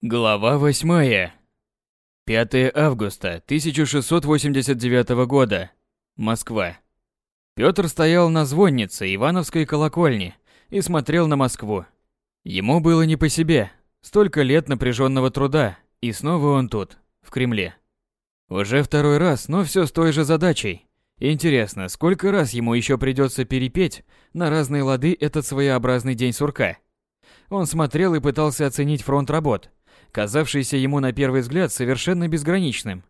Глава 8. 5 августа 1689 года. Москва. Пётр стоял на звоннице Ивановской колокольни и смотрел на Москву. Ему было не по себе. Столько лет напряженного труда, и снова он тут, в Кремле. Уже второй раз, но все с той же задачей. Интересно, сколько раз ему еще придется перепеть на разные лады этот своеобразный день сурка? Он смотрел и пытался оценить фронт работ – казавшийся ему на первый взгляд совершенно безграничным.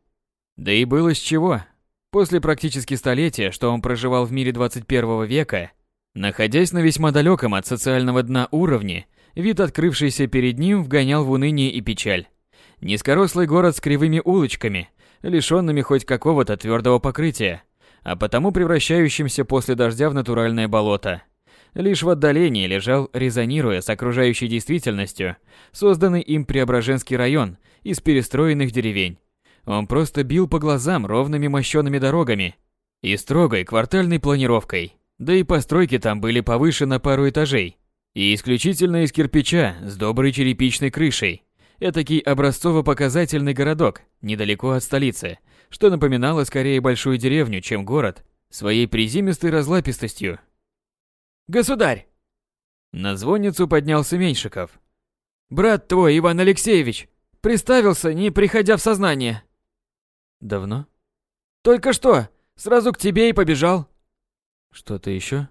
Да и было с чего. После практически столетия, что он проживал в мире 21 века, находясь на весьма далеком от социального дна уровне, вид, открывшийся перед ним, вгонял в уныние и печаль. Низкорослый город с кривыми улочками, лишенными хоть какого-то твердого покрытия, а потому превращающимся после дождя в натуральное болото – лишь в отдалении лежал, резонируя с окружающей действительностью, созданный им Преображенский район из перестроенных деревень. Он просто бил по глазам ровными мощёными дорогами и строгой квартальной планировкой. Да и постройки там были повыше на пару этажей. И исключительно из кирпича с доброй черепичной крышей. Этакий образцово-показательный городок, недалеко от столицы, что напоминало скорее большую деревню, чем город, своей приземистой разлапистостью Государь!» На звонницу поднялся Меньшиков. «Брат твой, Иван Алексеевич, приставился, не приходя в сознание». «Давно?» «Только что. Сразу к тебе и побежал». «Что-то еще?»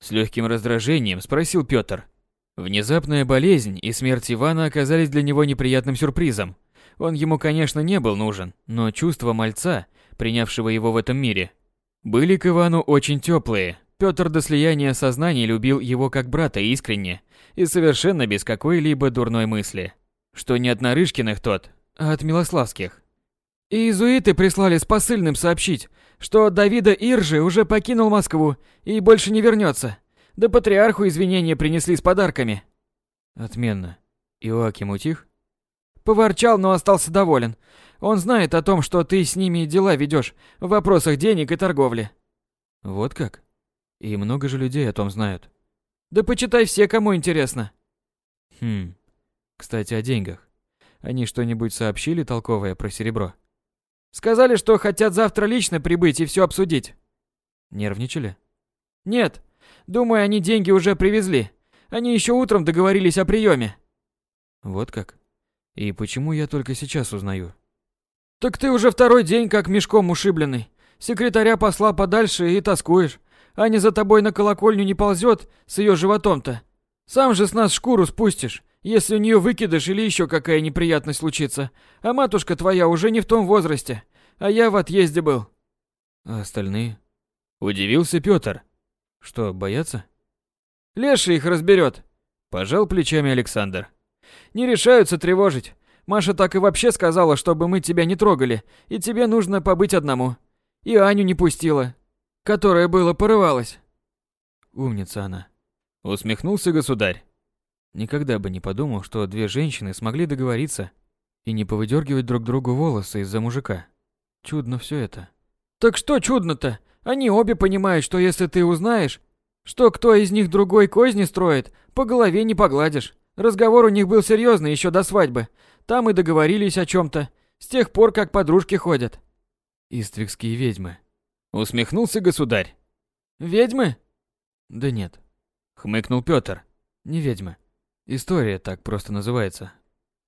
С легким раздражением спросил Петр. Внезапная болезнь и смерть Ивана оказались для него неприятным сюрпризом. Он ему, конечно, не был нужен, но чувства мальца, принявшего его в этом мире, были к Ивану очень теплые, Пётр до слияния сознаний любил его как брата искренне и совершенно без какой-либо дурной мысли. Что не от Нарышкиных тот, а от Милославских. И иезуиты прислали с посыльным сообщить, что Давида Иржи уже покинул Москву и больше не вернется. Да патриарху извинения принесли с подарками. Отменно. Иоаким утих? Поворчал, но остался доволен. Он знает о том, что ты с ними дела ведешь в вопросах денег и торговли. Вот как? И много же людей о том знают. Да почитай все, кому интересно. Хм. Кстати, о деньгах. Они что-нибудь сообщили толковое про серебро? Сказали, что хотят завтра лично прибыть и все обсудить. Нервничали? Нет. Думаю, они деньги уже привезли. Они еще утром договорились о приеме. Вот как? И почему я только сейчас узнаю? Так ты уже второй день как мешком ушибленный. Секретаря посла подальше и тоскуешь. Аня за тобой на колокольню не ползет с ее животом-то. Сам же с нас шкуру спустишь, если у нее выкидыш или еще какая неприятность случится. А матушка твоя уже не в том возрасте, а я в отъезде был. А остальные? Удивился Петр. Что, боятся? Леша их разберет. Пожал плечами Александр. Не решаются тревожить. Маша так и вообще сказала, чтобы мы тебя не трогали, и тебе нужно побыть одному. И Аню не пустила, которое было порывалось. Умница она. Усмехнулся государь. Никогда бы не подумал, что две женщины смогли договориться и не повыдергивать друг другу волосы из-за мужика. Чудно все это. Так что чудно-то? Они обе понимают, что если ты узнаешь, что кто из них другой козни строит, по голове не погладишь. Разговор у них был серьезный еще до свадьбы. Там и договорились о чем-то. С тех пор, как подружки ходят. Иствикские ведьмы. Усмехнулся государь. Ведьмы? Да нет. Хмыкнул Пётр. Не ведьмы. История так просто называется.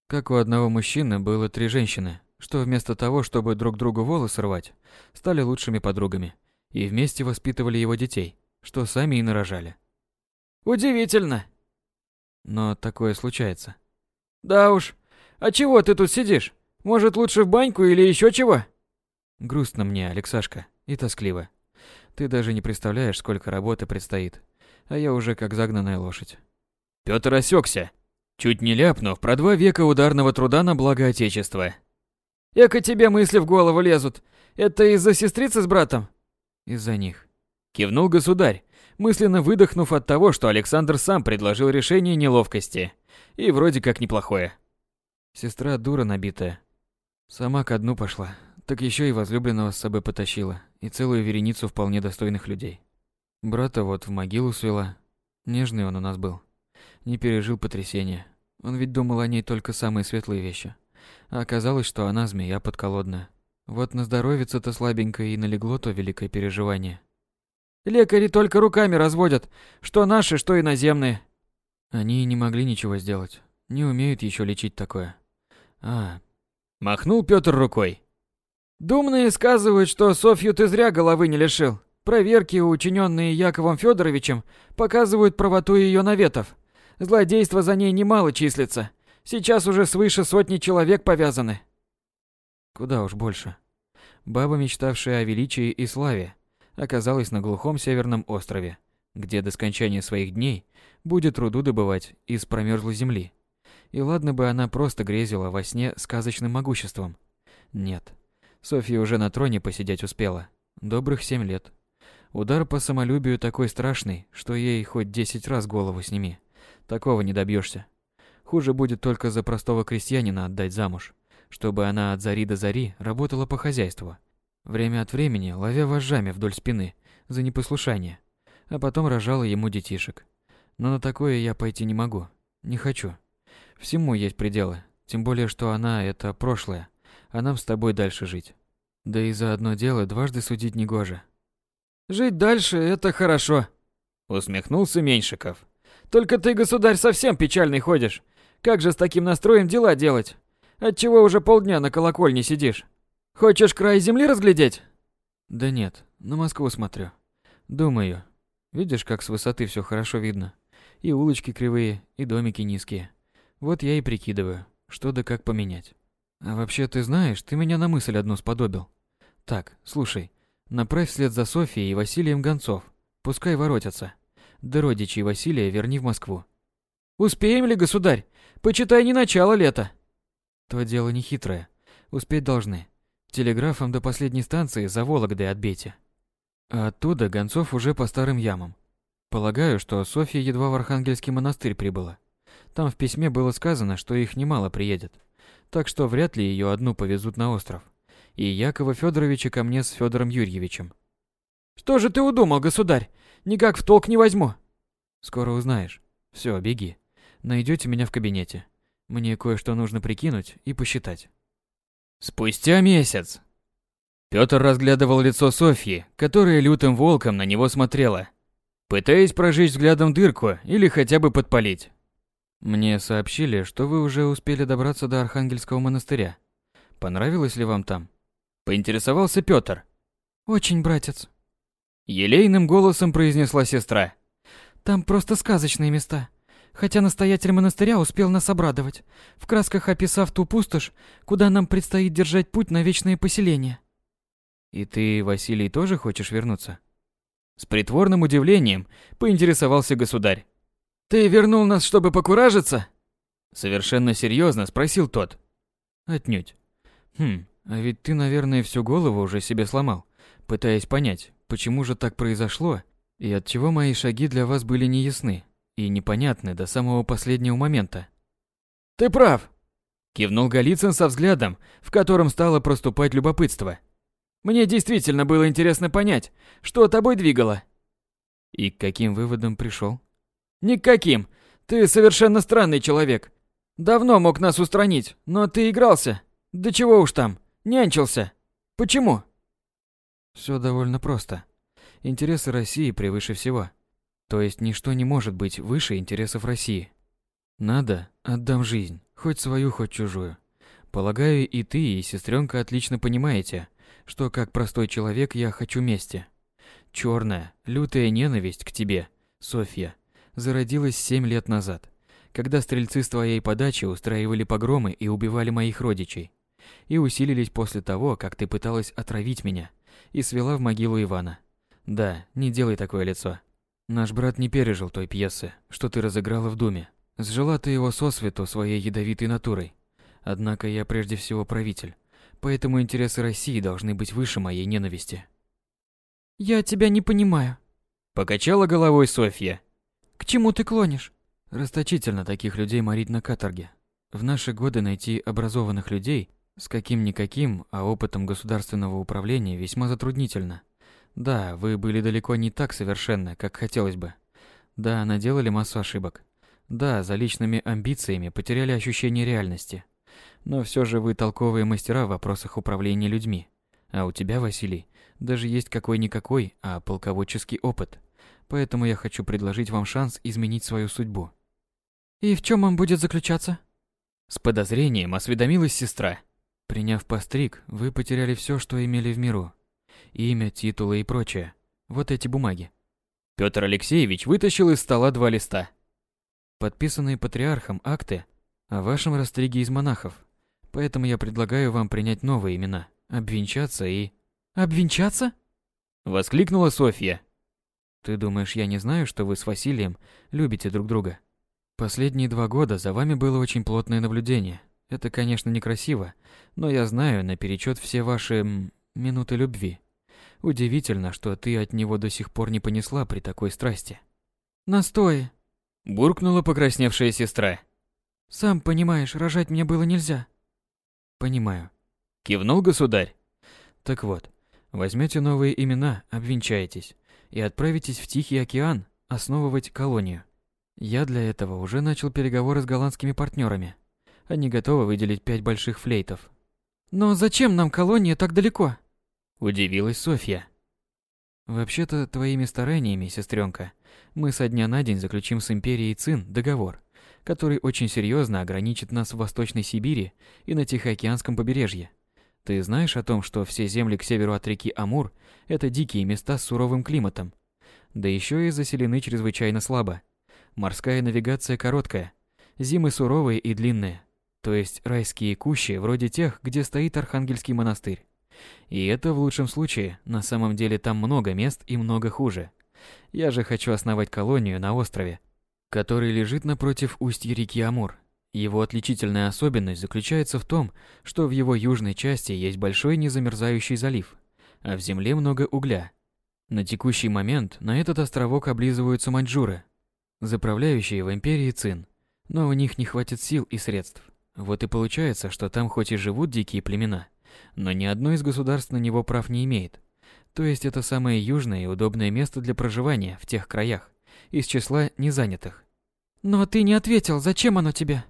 Как у одного мужчины было три женщины, что вместо того, чтобы друг другу волосы рвать, стали лучшими подругами и вместе воспитывали его детей, что сами и нарожали. Удивительно. Но такое случается. Да уж. А чего ты тут сидишь? Может, лучше в баньку или еще чего? Грустно мне, Алексашка и тоскливо. Ты даже не представляешь, сколько работы предстоит, а я уже как загнанная лошадь. Пётр осекся, чуть не ляпнув про два века ударного труда на благо Отечества. Эко тебе мысли в голову лезут. Это из-за сестрицы с братом? Из-за них. Кивнул государь, мысленно выдохнув от того, что Александр сам предложил решение неловкости. И вроде как неплохое. Сестра дура набитая. Сама ко дну пошла, так еще и возлюбленного с собой потащила, и целую вереницу вполне достойных людей. Брата вот в могилу свела. Нежный он у нас был. Не пережил потрясения. Он ведь думал о ней только самые светлые вещи. А оказалось, что она змея подколодная. Вот на здоровице-то слабенькое и налегло то великое переживание. Лекари только руками разводят, что наши, что иноземные. Они не могли ничего сделать. Не умеют еще лечить такое. А. Махнул Петр рукой. Думные сказывают, что Софью ты зря головы не лишил. Проверки, учиненные Яковом Федоровичем, показывают правоту ее наветов. Злодейство за ней немало числится. Сейчас уже свыше сотни человек повязаны. Куда уж больше. Баба, мечтавшая о величии и славе, оказалась на глухом северном острове, где до скончания своих дней будет руду добывать из промерзлой земли. И ладно бы она просто грезила во сне сказочным могуществом. Нет. Софья уже на троне посидеть успела. Добрых семь лет. Удар по самолюбию такой страшный, что ей хоть десять раз голову сними. Такого не добьешься. Хуже будет только за простого крестьянина отдать замуж чтобы она от зари до зари работала по хозяйству, время от времени ловя вожжами вдоль спины за непослушание, а потом рожала ему детишек. Но на такое я пойти не могу, не хочу. Всему есть пределы, тем более, что она – это прошлое, а нам с тобой дальше жить. Да и за одно дело дважды судить не гоже. «Жить дальше – это хорошо», – усмехнулся Меньшиков. «Только ты, государь, совсем печальный ходишь. Как же с таким настроем дела делать? Отчего уже полдня на колокольне сидишь? Хочешь край земли разглядеть? Да нет, на Москву смотрю. Думаю. Видишь, как с высоты все хорошо видно. И улочки кривые, и домики низкие. Вот я и прикидываю, что да как поменять. А вообще, ты знаешь, ты меня на мысль одну сподобил. Так, слушай, направь вслед за Софией и Василием гонцов. Пускай воротятся. Да родичей Василия верни в Москву. Успеем ли, государь? Почитай не начало лета. То дело не хитрое. Успеть должны. Телеграфом до последней станции за Вологдой отбейте. А оттуда гонцов уже по старым ямам. Полагаю, что Софья едва в Архангельский монастырь прибыла. Там в письме было сказано, что их немало приедет. Так что вряд ли ее одну повезут на остров. И Якова Федоровича ко мне с Федором Юрьевичем. Что же ты удумал, государь? Никак в толк не возьму. Скоро узнаешь. Все, беги. Найдете меня в кабинете. Мне кое-что нужно прикинуть и посчитать. Спустя месяц. Пётр разглядывал лицо Софьи, которая лютым волком на него смотрела, пытаясь прожечь взглядом дырку или хотя бы подпалить. Мне сообщили, что вы уже успели добраться до Архангельского монастыря. Понравилось ли вам там? Поинтересовался Пётр. Очень, братец. Елейным голосом произнесла сестра. Там просто сказочные места хотя настоятель монастыря успел нас обрадовать, в красках описав ту пустошь, куда нам предстоит держать путь на вечное поселение. И ты, Василий, тоже хочешь вернуться? С притворным удивлением поинтересовался государь. Ты вернул нас, чтобы покуражиться? Совершенно серьезно спросил тот. Отнюдь. Хм, а ведь ты, наверное, всю голову уже себе сломал, пытаясь понять, почему же так произошло и от чего мои шаги для вас были неясны и непонятны до самого последнего момента. «Ты прав!» – кивнул Голицын со взглядом, в котором стало проступать любопытство. «Мне действительно было интересно понять, что тобой двигало». «И к каким выводам пришел?» «Ни к каким. Ты совершенно странный человек. Давно мог нас устранить, но ты игрался. Да чего уж там, нянчился. Почему?» Все довольно просто. Интересы России превыше всего. То есть ничто не может быть выше интересов России. Надо, отдам жизнь, хоть свою, хоть чужую. Полагаю, и ты, и сестренка отлично понимаете, что как простой человек я хочу мести. Черная, лютая ненависть к тебе, Софья, зародилась семь лет назад, когда стрельцы с твоей подачи устраивали погромы и убивали моих родичей. И усилились после того, как ты пыталась отравить меня и свела в могилу Ивана. Да, не делай такое лицо. Наш брат не пережил той пьесы, что ты разыграла в Думе. Сжила ты его сосвету своей ядовитой натурой. Однако я прежде всего правитель, поэтому интересы России должны быть выше моей ненависти. Я тебя не понимаю. Покачала головой Софья. К чему ты клонишь? Расточительно таких людей морить на каторге. В наши годы найти образованных людей с каким-никаким, а опытом государственного управления весьма затруднительно. Да, вы были далеко не так совершенны, как хотелось бы. Да, наделали массу ошибок. Да, за личными амбициями потеряли ощущение реальности. Но все же вы толковые мастера в вопросах управления людьми. А у тебя, Василий, даже есть какой-никакой, а полководческий опыт. Поэтому я хочу предложить вам шанс изменить свою судьбу. И в чем он будет заключаться? С подозрением осведомилась сестра. Приняв постриг, вы потеряли все, что имели в миру. Имя, титулы и прочее. Вот эти бумаги. Петр Алексеевич вытащил из стола два листа. Подписанные патриархом акты о вашем растриге из монахов. Поэтому я предлагаю вам принять новые имена, обвенчаться и... Обвенчаться? Воскликнула Софья. Ты думаешь, я не знаю, что вы с Василием любите друг друга? Последние два года за вами было очень плотное наблюдение. Это, конечно, некрасиво, но я знаю наперечет все ваши минуты любви. Удивительно, что ты от него до сих пор не понесла при такой страсти. Настой. Буркнула покрасневшая сестра. Сам понимаешь, рожать мне было нельзя. Понимаю. Кивнул государь. Так вот, возьмете новые имена, обвенчаетесь и отправитесь в Тихий океан основывать колонию. Я для этого уже начал переговоры с голландскими партнерами. Они готовы выделить пять больших флейтов. Но зачем нам колония так далеко? Удивилась Софья. Вообще-то, твоими стараниями, сестренка, мы со дня на день заключим с империей Цин договор, который очень серьезно ограничит нас в Восточной Сибири и на Тихоокеанском побережье. Ты знаешь о том, что все земли к северу от реки Амур – это дикие места с суровым климатом, да еще и заселены чрезвычайно слабо. Морская навигация короткая, зимы суровые и длинные, то есть райские кущи вроде тех, где стоит Архангельский монастырь. И это в лучшем случае, на самом деле там много мест и много хуже. Я же хочу основать колонию на острове, который лежит напротив устья реки Амур. Его отличительная особенность заключается в том, что в его южной части есть большой незамерзающий залив, а в земле много угля. На текущий момент на этот островок облизываются маньчжуры, заправляющие в империи Цин, но у них не хватит сил и средств. Вот и получается, что там хоть и живут дикие племена, но ни одно из государств на него прав не имеет. То есть это самое южное и удобное место для проживания в тех краях, из числа незанятых. Но ты не ответил, зачем оно тебе?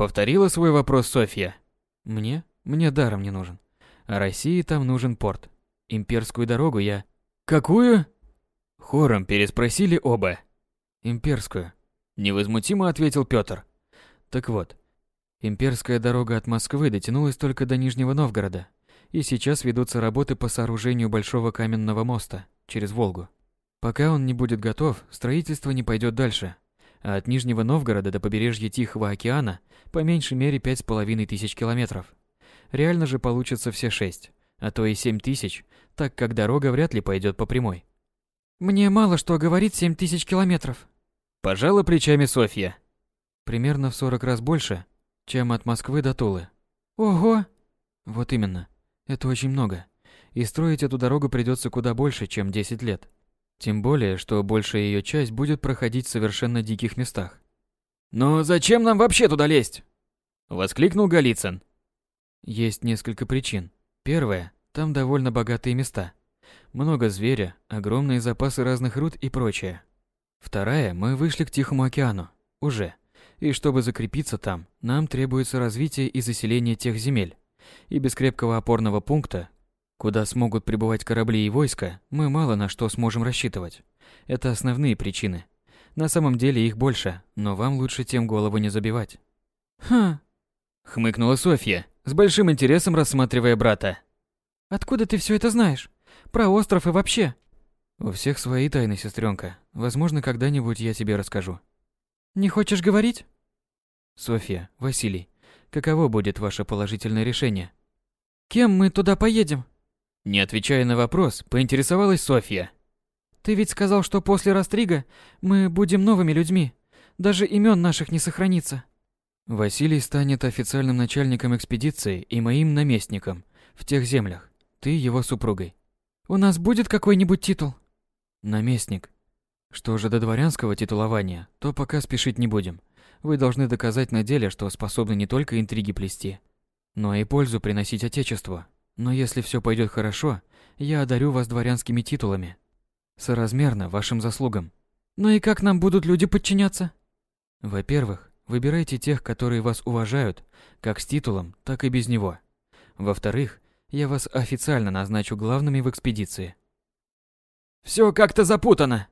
Повторила свой вопрос Софья. Мне? Мне даром не нужен. А России там нужен порт. Имперскую дорогу я... Какую? Хором переспросили оба. Имперскую. Невозмутимо ответил Пётр. Так вот, имперская дорога от Москвы дотянулась только до Нижнего Новгорода, и сейчас ведутся работы по сооружению большого каменного моста через Волгу. Пока он не будет готов, строительство не пойдет дальше, а от Нижнего Новгорода до побережья Тихого океана по меньшей мере пять с половиной тысяч километров. Реально же получится все шесть, а то и семь тысяч, так как дорога вряд ли пойдет по прямой. Мне мало что говорит семь тысяч километров. Пожала плечами Софья. Примерно в 40 раз больше, чем от Москвы до Тулы. Ого! Вот именно. Это очень много. И строить эту дорогу придется куда больше, чем 10 лет. Тем более, что большая ее часть будет проходить в совершенно диких местах. «Но зачем нам вообще туда лезть?» Воскликнул Голицын. Есть несколько причин. Первое, там довольно богатые места. Много зверя, огромные запасы разных руд и прочее. Вторая, мы вышли к Тихому океану. Уже. И чтобы закрепиться там, нам требуется развитие и заселение тех земель. И без крепкого опорного пункта, куда смогут прибывать корабли и войска, мы мало на что сможем рассчитывать. Это основные причины. На самом деле их больше, но вам лучше тем голову не забивать. Хм. Хмыкнула Софья, с большим интересом рассматривая брата. Откуда ты все это знаешь? Про остров и вообще? У всех свои тайны, сестренка. Возможно, когда-нибудь я тебе расскажу. Не хочешь говорить? Софья, Василий, каково будет ваше положительное решение? Кем мы туда поедем? Не отвечая на вопрос, поинтересовалась Софья. Ты ведь сказал, что после Растрига мы будем новыми людьми. Даже имен наших не сохранится. Василий станет официальным начальником экспедиции и моим наместником в тех землях. Ты его супругой. У нас будет какой-нибудь титул? Наместник. Что же до дворянского титулования, то пока спешить не будем. Вы должны доказать на деле, что способны не только интриги плести, но и пользу приносить отечеству. Но если все пойдет хорошо, я одарю вас дворянскими титулами. Соразмерно вашим заслугам. Ну и как нам будут люди подчиняться? Во-первых, выбирайте тех, которые вас уважают, как с титулом, так и без него. Во-вторых, я вас официально назначу главными в экспедиции. Все как-то запутано,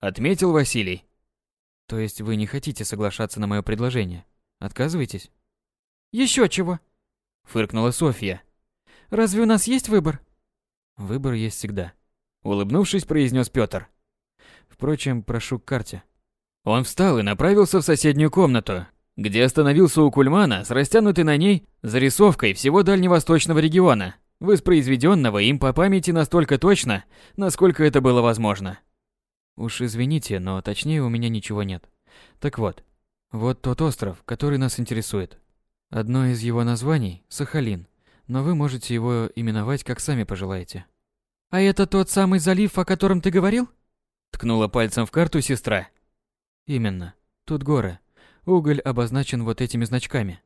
отметил Василий. То есть вы не хотите соглашаться на мое предложение? Отказываетесь? Еще чего? Фыркнула Софья. Разве у нас есть выбор? Выбор есть всегда. Улыбнувшись, произнес Петр. Впрочем, прошу к карте. Он встал и направился в соседнюю комнату, где остановился у кульмана с растянутой на ней зарисовкой всего дальневосточного региона, воспроизведенного им по памяти настолько точно, насколько это было возможно. Уж извините, но точнее у меня ничего нет. Так вот, вот тот остров, который нас интересует. Одно из его названий – Сахалин, но вы можете его именовать как сами пожелаете. «А это тот самый залив, о котором ты говорил?» Ткнула пальцем в карту сестра. «Именно. Тут горы. Уголь обозначен вот этими значками.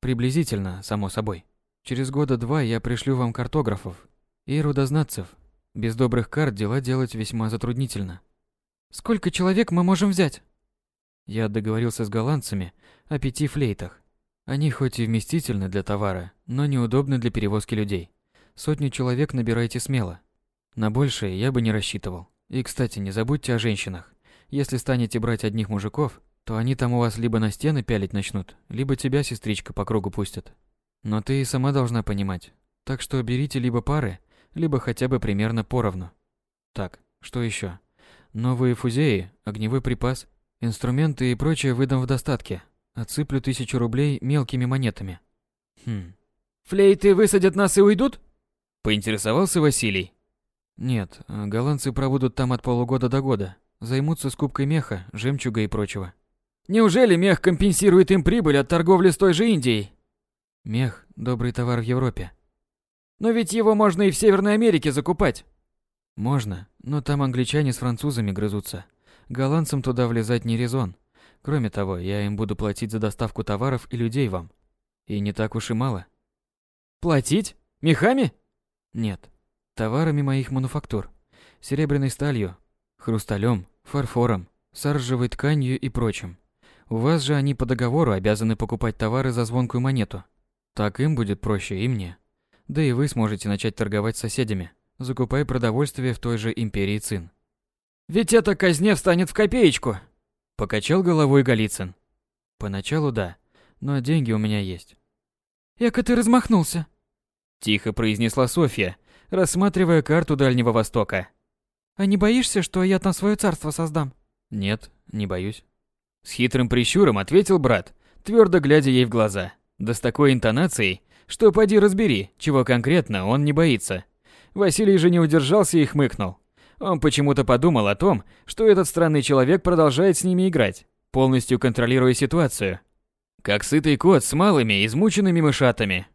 Приблизительно, само собой. Через года два я пришлю вам картографов и рудознатцев. Без добрых карт дела делать весьма затруднительно. Сколько человек мы можем взять? Я договорился с голландцами о пяти флейтах. Они хоть и вместительны для товара, но неудобны для перевозки людей. Сотню человек набирайте смело. На большее я бы не рассчитывал. И, кстати, не забудьте о женщинах. Если станете брать одних мужиков, то они там у вас либо на стены пялить начнут, либо тебя, сестричка, по кругу пустят. Но ты и сама должна понимать. Так что берите либо пары, либо хотя бы примерно поровну. Так, что еще? Новые фузеи, огневой припас, инструменты и прочее выдам в достатке. Отсыплю тысячу рублей мелкими монетами. Хм. Флейты высадят нас и уйдут? Поинтересовался Василий. Нет, голландцы пробудут там от полугода до года. Займутся скупкой меха, жемчуга и прочего. Неужели мех компенсирует им прибыль от торговли с той же Индией? Мех – добрый товар в Европе. Но ведь его можно и в Северной Америке закупать. Можно, но там англичане с французами грызутся. Голландцам туда влезать не резон. Кроме того, я им буду платить за доставку товаров и людей вам. И не так уж и мало. Платить? Мехами? Нет. Товарами моих мануфактур. Серебряной сталью, хрусталем, фарфором, саржевой тканью и прочим. У вас же они по договору обязаны покупать товары за звонкую монету. Так им будет проще и мне. Да и вы сможете начать торговать с соседями, закупая продовольствие в той же империи Цин. Ведь это казне встанет в копеечку, покачал головой Голицын. Поначалу да, но деньги у меня есть. Эка ты размахнулся, тихо произнесла Софья, рассматривая карту Дальнего Востока. А не боишься, что я там свое царство создам? Нет, не боюсь. С хитрым прищуром ответил брат, твердо глядя ей в глаза. Да с такой интонацией, что поди разбери, чего конкретно он не боится. Василий же не удержался и хмыкнул. Он почему-то подумал о том, что этот странный человек продолжает с ними играть, полностью контролируя ситуацию. Как сытый кот с малыми, измученными мышатами.